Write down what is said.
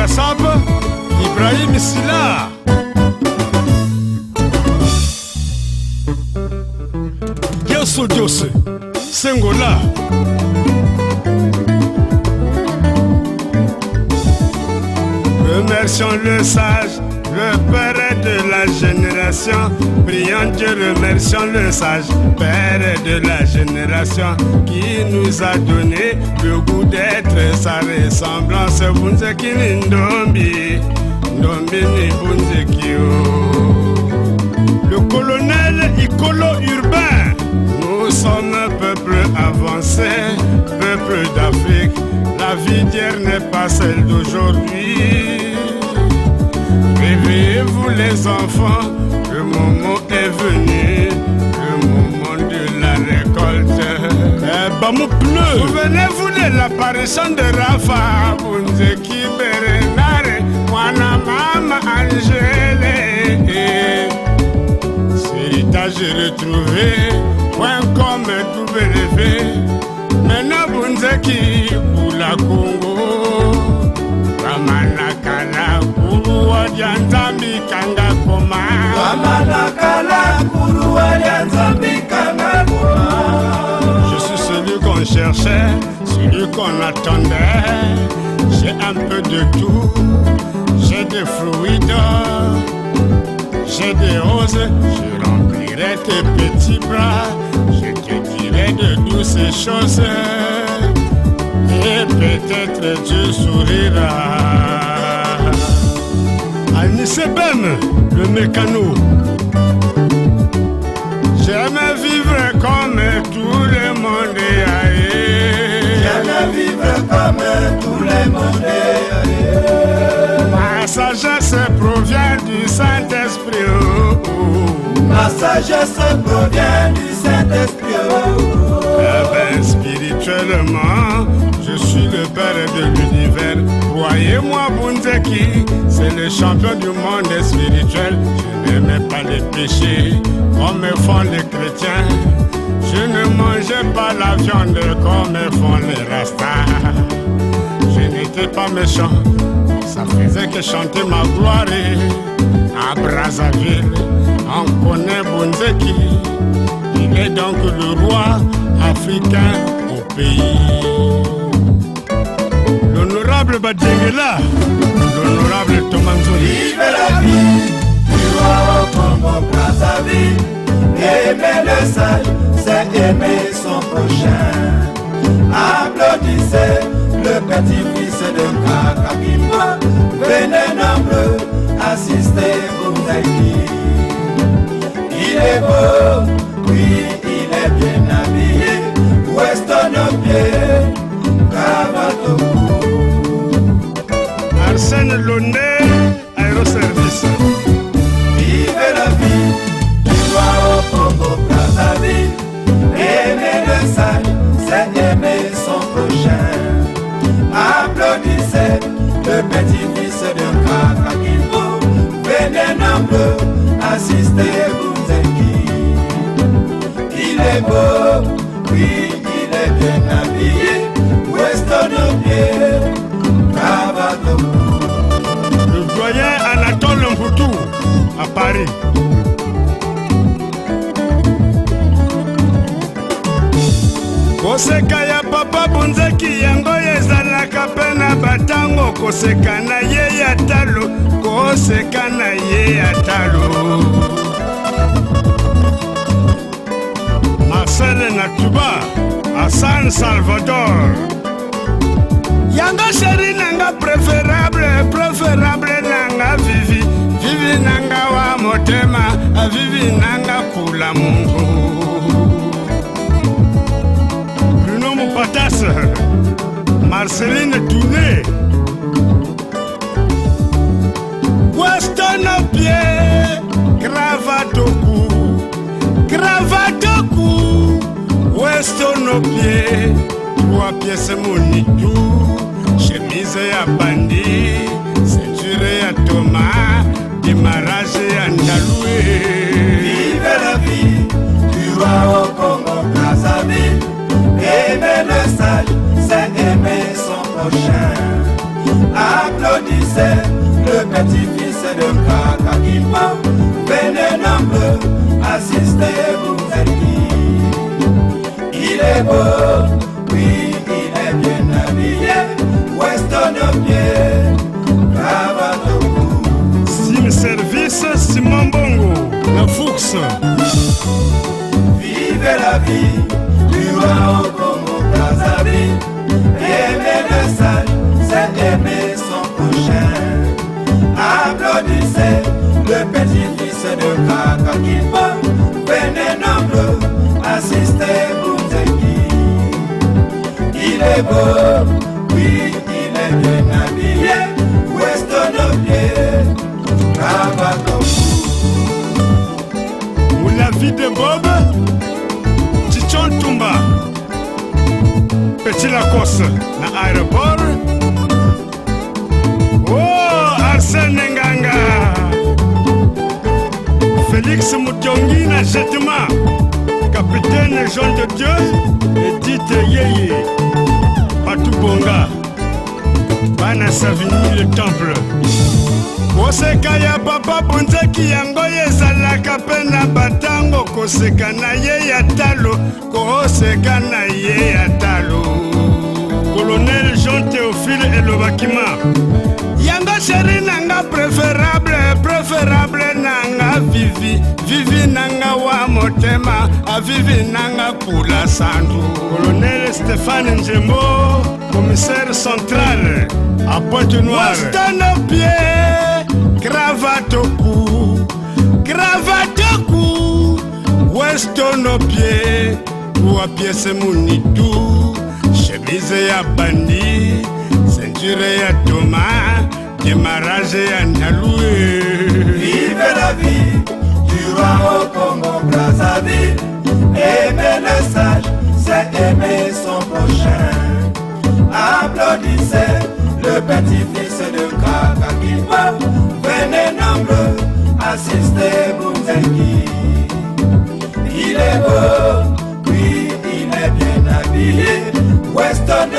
dasap ibrahim sila yeso jose sengola Remercions le sage, le père. Prions Dieu, remercions le sage, père de la génération, qui nous a donné le goût d'être sa ressemblance. Bunzeki Ndombi, Ndombi ni Bunzeki. Le colonel Icolo urbain, nous sommes un peuple avancé, peuple d'Afrique. La vie d'hier n'est pas celle d'aujourd'hui. Réveillez-vous les enfants, moment est venu, le moment de la récolte. Eh, Bamou bleu. Souvenez-vous de l'apparition de Rafa, Bunzeki Berenare, Mama Angele. Héritage retrouvé, point comme W. Maintenant Bunzeki pour la Congo. Ramanakala kuru wadianzambi kanga Je suis celui qu'on cherchait, celui qu'on attendait. J'ai un peu de tout, j'ai des fluides, j'ai des roses. Je remplirai tes petits bras, je te dirai de douces choses. Et peut-être tu souriras. Anissé Ben, le mécano. J'aime vivre comme tout le monde. J'aime vivre comme tout le monde. Ma sagesse provient du Saint-Esprit. oh, oh. Ma sagesse provient du Saint-Esprit. oh. Eh ben, spirituellement, père de l'univers. Croyez-moi, Bunzeki, c'est le champion du monde spirituel. Je n'aimais pas les péchés comme font les chrétiens. Je ne mangeais pas la viande comme font les rastas. Je n'étais pas méchant, ça faisait que chanter ma gloire. À Brazzaville, on connaît Bunzeki. Il est donc le roi africain au pays. l'honorable Badjengela, l'honorable Thomas Nzoli. Aimer le sale, c'est aimer son prochain. Applaudissez le petit fils de Kakapimba. Venez nombreux assister au Taïki. Il est beau. Arsène Loné, Aéroservice. Vive la vie roi au Congo Brazzaville. Aimer le sage, c'est aimer son prochain. Applaudissez le petit-fils de Kakakimbo. Venez nombreux, assistez koseka ya papa bunzeki yango ezalaka mpe na batango koseka na ye ya talo koseka na ye ya talo. Marcel na cuba a san salvador. Yango sheri nanga preferable preferable nanga vivi. Vivi nanga wa motema vivi nanga kula Mars, Marceline Tounet, Weston Pierre, Gravatoku, Gravatoku, Weston Pierre, trois pièces monitou, chemise à banane. prochain. Applaudissez le petit-fils de Kaka Kipa. Venez nombreux, assistez, vous êtes qui Il est beau. Il est beau, oui, il est bien habillé. Weston au cou. Ou la vie de Bob, Chichon Tumba. Petit Lacoste, na aéroport. Oh, Arsène Nganga. Félix Moutiongi na Jetma. Capitaine Jean de Dieu, Edith Yeye. Patou Bonga. Bana Savigny le temple. koseka ya papa bonzaki yango ezalaka mpe na batango koseka na ye ya talo koseka na ye ya talo kolonel jean théophile elobaki ma yango sheri nanga préférable préférable nanga vivi vivi nanga wa motema avivi nanga kula sandu kolonel stéphane nzembo commissaire central à pointe-noire. Wastano pied cravate au cou cravate au cou. Weston au pied ou à pièce munitu chemise ya bandi ceinture ya toma démarrage ya nalue Vivez la vie du roi au Congo Brazzaville. Aimer le sage, c'est aimer petit-fils de Kaka Kimbo. Venez nombreux, assistez Bouzeki. Il est beau, oui, il est bien habillé. Weston